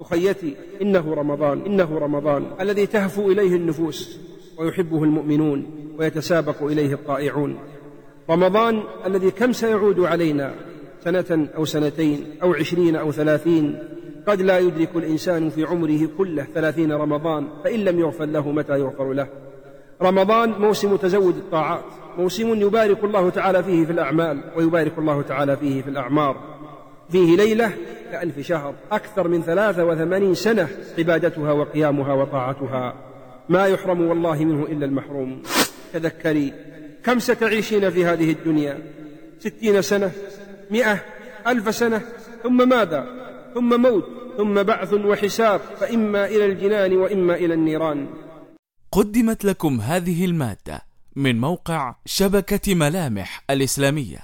أخيتي إنه رمضان إنه رمضان الذي تهفو إليه النفوس ويحبه المؤمنون ويتسابق إليه الطائعون. رمضان الذي كم سيعود علينا سنة أو سنتين أو عشرين أو ثلاثين. قد لا يدرك الإنسان في عمره كله ثلاثين رمضان فإن لم يغفر له متى يغفر له؟ رمضان موسم تزود الطاعات موسم يبارك الله تعالى فيه في الأعمال ويبارك الله تعالى فيه في الأعمار. فيه ليلة كألف شهر أكثر من ثلاثة وثمانين سنة عبادتها وقيامها وطاعتها. ما يحرم والله منه إلا المحروم. تذكري كم ستعيشين في هذه الدنيا؟ ستين سنة مئة ألف سنة ثم ماذا؟ ثم موت ثم بعث وحساب فإما إلى الجنان وإما إلى النيران. قدمت لكم هذه المادة من موقع شبكة ملامح الإسلامية.